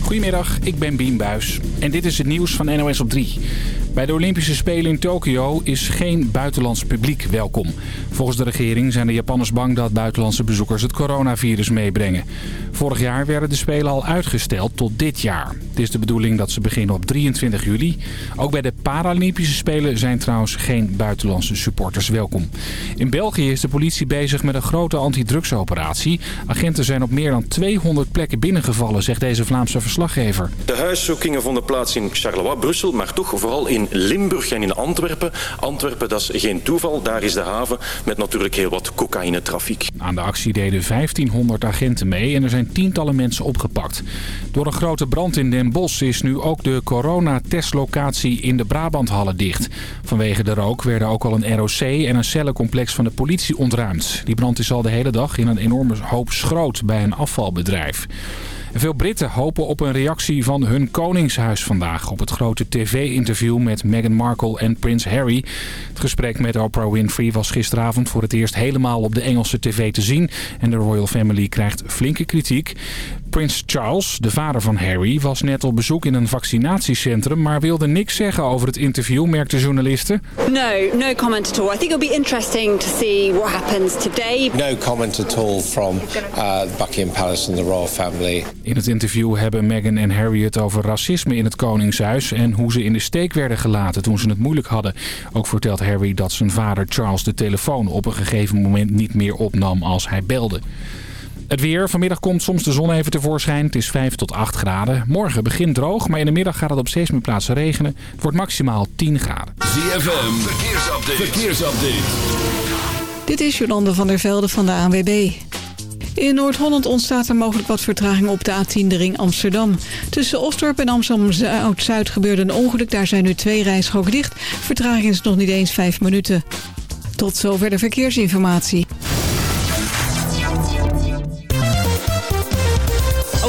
Goedemiddag, ik ben Bien Buis en dit is het nieuws van NOS op 3. Bij de Olympische Spelen in Tokio is geen buitenlands publiek welkom. Volgens de regering zijn de Japanners bang dat buitenlandse bezoekers het coronavirus meebrengen. Vorig jaar werden de Spelen al uitgesteld tot dit jaar. Het is de bedoeling dat ze beginnen op 23 juli. Ook bij de Paralympische Spelen zijn trouwens geen buitenlandse supporters welkom. In België is de politie bezig met een grote antidrugsoperatie. Agenten zijn op meer dan 200 plekken binnengevallen, zegt deze Vlaamse verslaggever. De huiszoekingen vonden plaats in Charleroi, Brussel, maar toch vooral in Limburg en in Antwerpen. Antwerpen, dat is geen toeval. Daar is de haven met natuurlijk heel wat cocaïnetrafiek. Aan de actie deden 1500 agenten mee en er zijn tientallen mensen opgepakt. Door een grote brand in Den Bosch is nu ook de coronatestlocatie in de Brabanthallen dicht. Vanwege de rook werden ook al een ROC en een cellencomplex van de politie ontruimd. Die brand is al de hele dag in een enorme hoop schroot bij een afvalbedrijf. Veel Britten hopen op een reactie van hun koningshuis vandaag... op het grote tv-interview met Meghan Markle en prins Harry. Het gesprek met Oprah Winfrey was gisteravond voor het eerst helemaal op de Engelse tv te zien... en de royal family krijgt flinke kritiek. Prins Charles, de vader van Harry, was net op bezoek in een vaccinatiecentrum... maar wilde niks zeggen over het interview, merkte journalisten. No, no comment at all. I think it'll be interesting to see what happens today. No comment at all from uh, Buckingham Palace and the royal family. In het interview hebben Meghan en Harry het over racisme in het Koningshuis... en hoe ze in de steek werden gelaten toen ze het moeilijk hadden. Ook vertelt Harry dat zijn vader Charles de telefoon op een gegeven moment niet meer opnam als hij belde. Het weer. Vanmiddag komt soms de zon even tevoorschijn. Het is 5 tot 8 graden. Morgen begint droog, maar in de middag gaat het op steeds meer plaatsen regenen. Het wordt maximaal 10 graden. ZFM, verkeersupdate. verkeersupdate. Dit is Jolande van der Velde van de ANWB. In Noord-Holland ontstaat er mogelijk wat vertraging op de A10 de ring Amsterdam. Tussen Osdorp en Amsterdam-Zuid gebeurde een ongeluk. Daar zijn nu twee rijstroken dicht. Vertraging is nog niet eens 5 minuten. Tot zover de verkeersinformatie.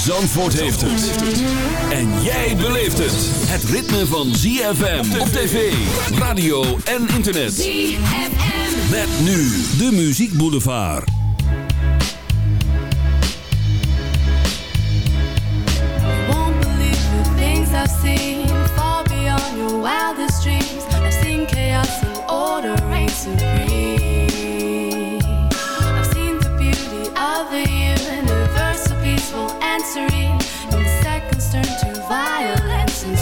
Zandvoort heeft het. En jij beleeft het. Het ritme van ZFM op tv, radio en internet. ZFM. Met nu de Muziek Boulevard. You won't believe the things I've seen. Far beyond your wildest dreams. I've seen chaos and order reign supreme. And seconds turn to violence and.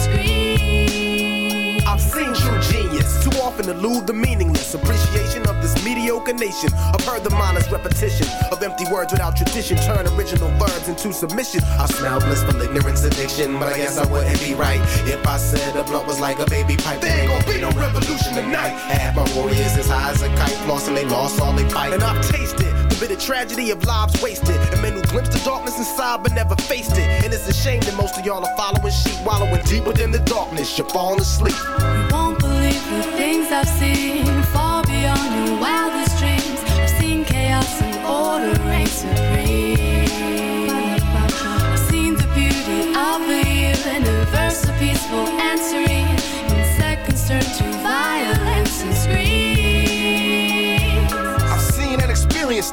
I've seen true genius, too often elude the meaningless appreciation of this mediocre nation. I've heard the mindless repetition of empty words without tradition turn original verbs into submission. I smell blissful ignorance addiction, but I guess I wouldn't be right if I said a blunt was like a baby pipe. There ain't gonna be no revolution tonight. Half my warriors as high as a kite, flossing they lost all they fight, and I've tasted the bitter tragedy of lives wasted, and men who glimpsed the darkness inside but never faced it. And it's a shame that most of y'all are following sheep, wallowing deep within the darkness. You're falling asleep. You won't believe the things I've seen. Far beyond your wildest dreams. I've seen chaos and order reign supreme. I've seen the beauty of the universe so peaceful and serene.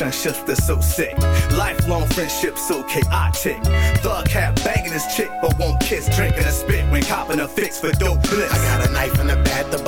Relationships that's so sick. Lifelong friendships so chaotic. Thug cat banging his chick, but won't kiss, drinking a spit when copping a fix for dope bliss. I got a knife in the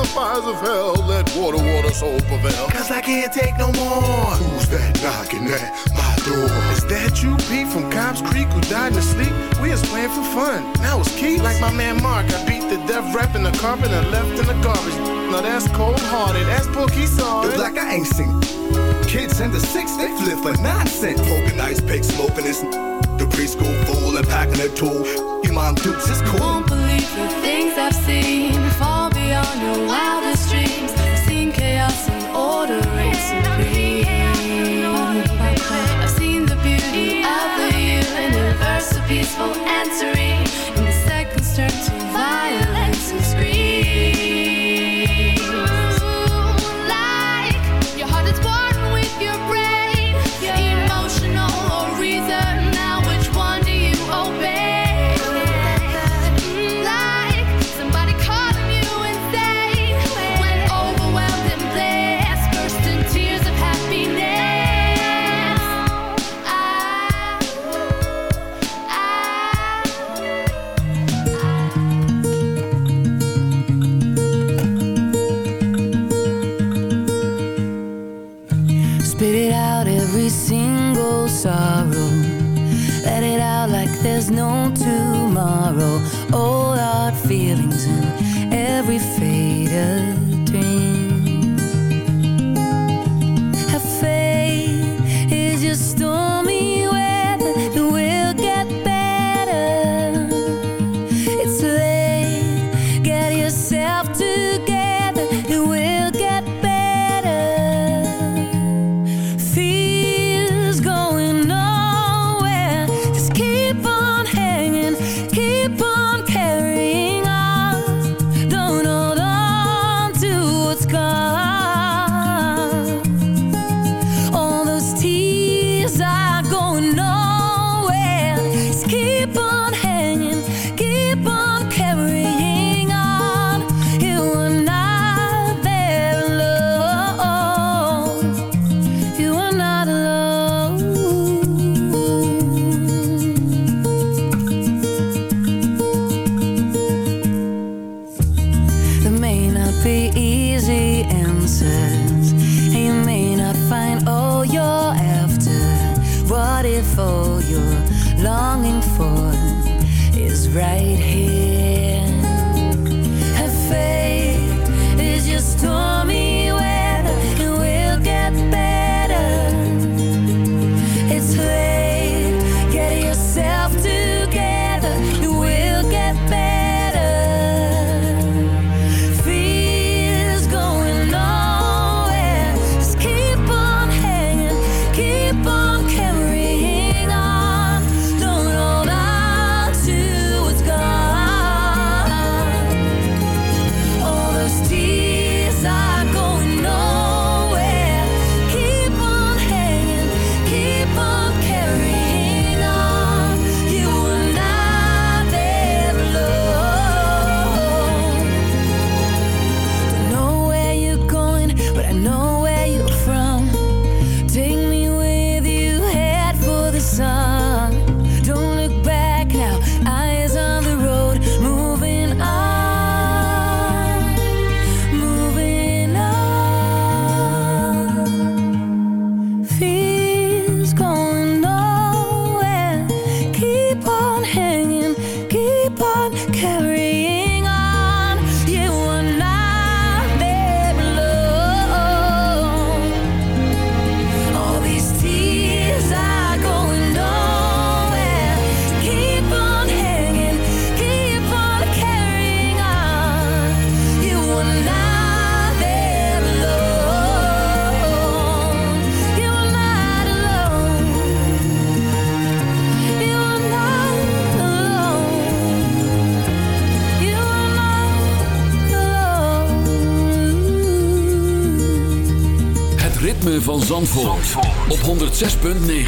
the fires of hell. Let water, water, soul prevail. Cause I can't take no more. Who's that knocking at my door? Is that you, Pete, from Cobb's Creek, who died in his sleep? We was playing for fun. Now it's Keith. Like my man Mark, I beat the death rap in the carpet and left in the garbage. Now that's cold hearted. That's Pookie saw Look it. like I ain't seen. Kids in the six, they flip for nonsense. Poking ice pick, smoking this. The preschool fool and packing a tool. You mom dukes is cool. Won't believe the things I've seen fall beyond your wildest dreams. Seen chaos and order Bündnis.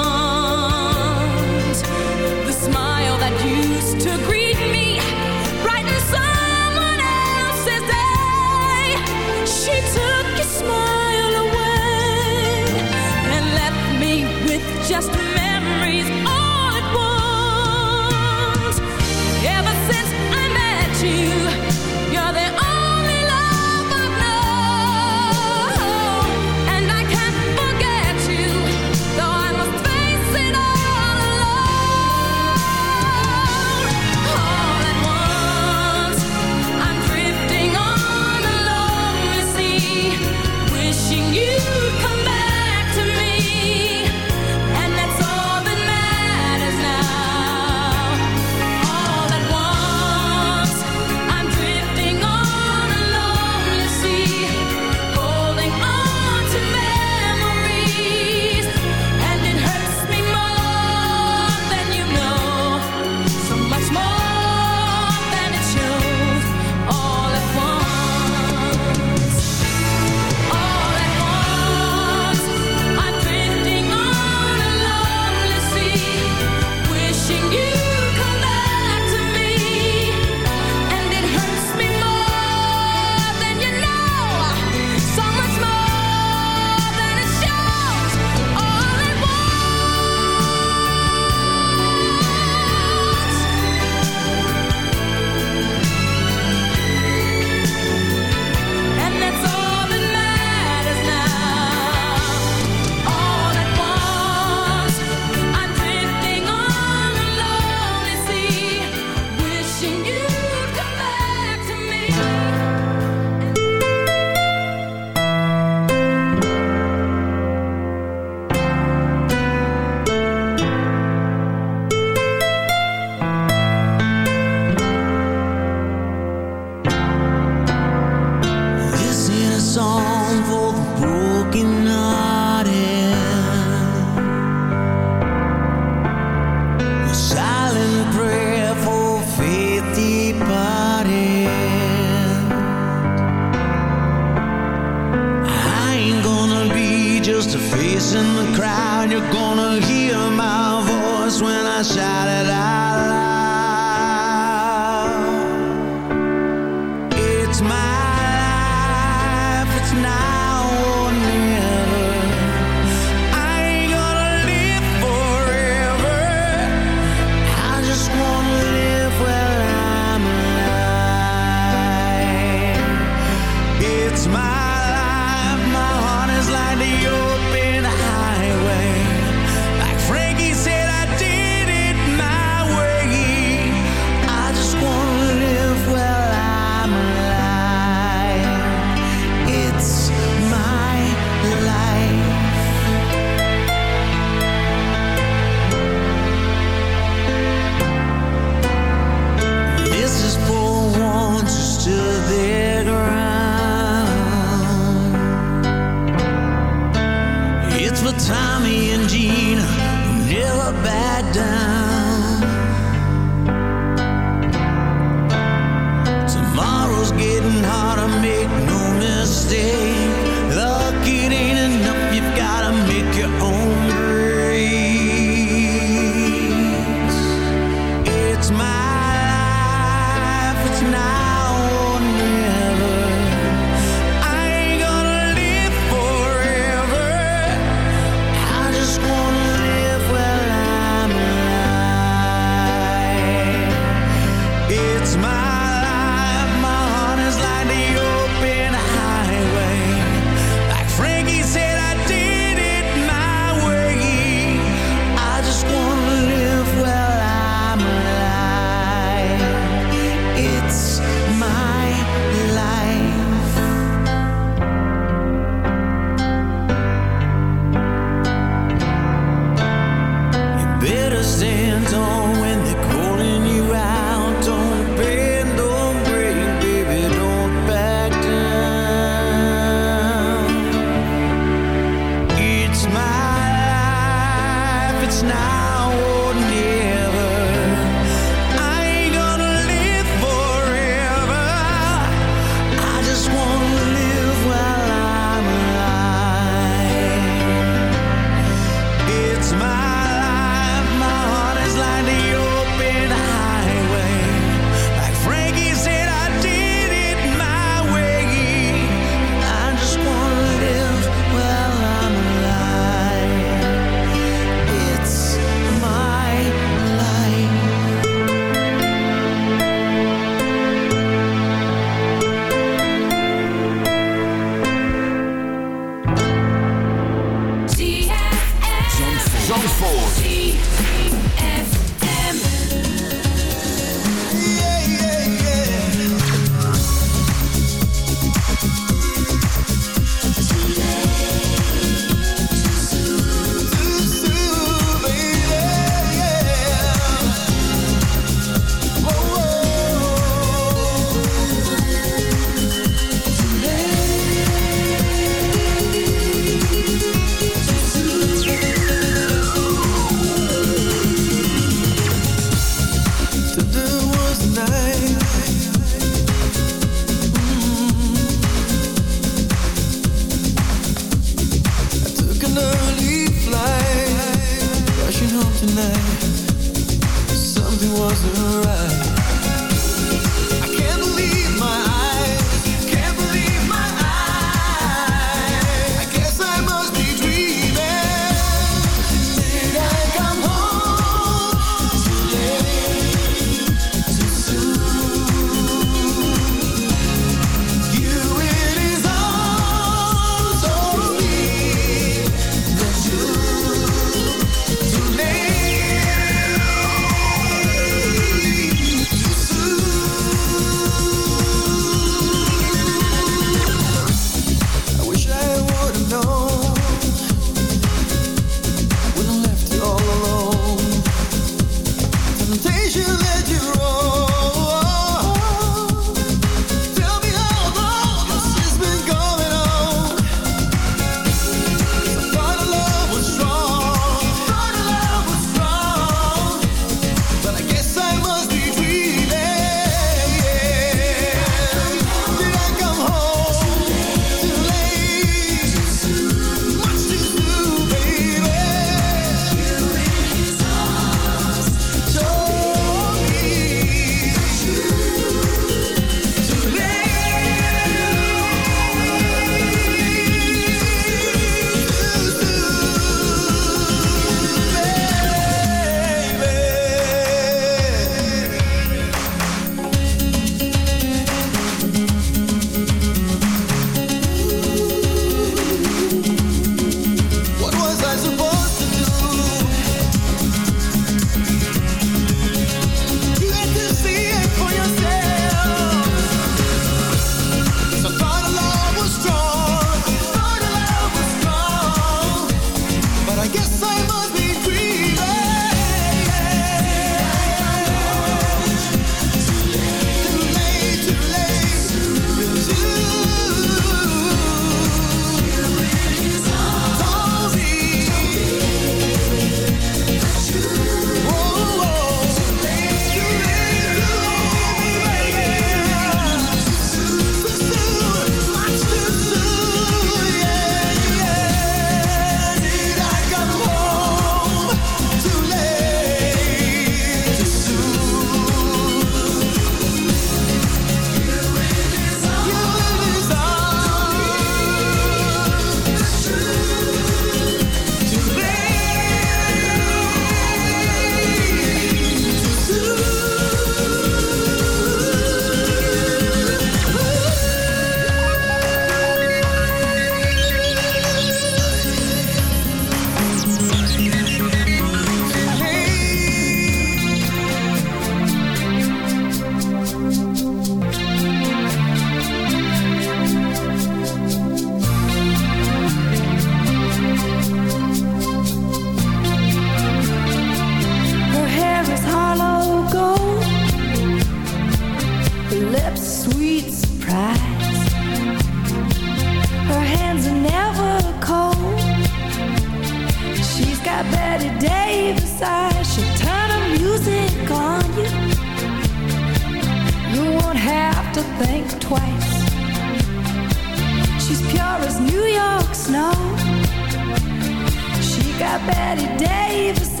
Bette Davis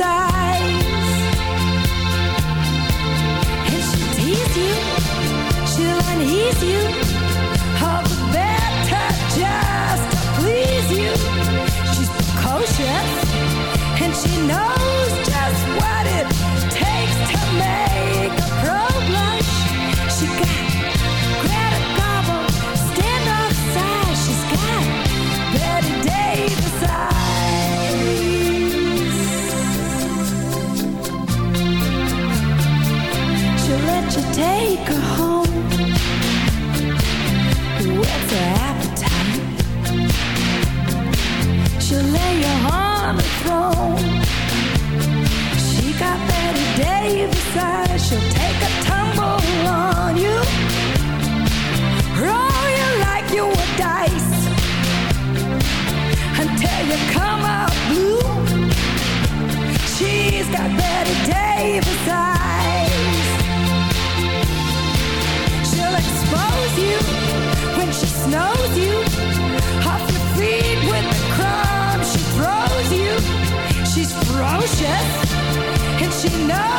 And she'll you She'll you. Just to please you. She's precocious And she knows know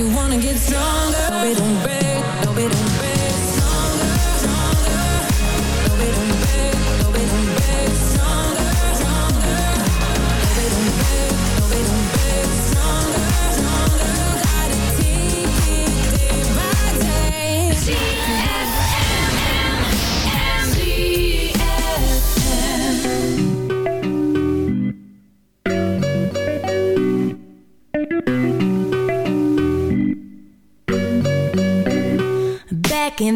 you wanna get stronger. We don't break.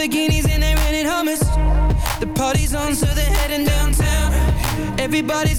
Lamborghinis and they're renting Hummers. The party's on, so they're heading downtown. Everybody's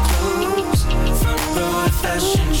fashion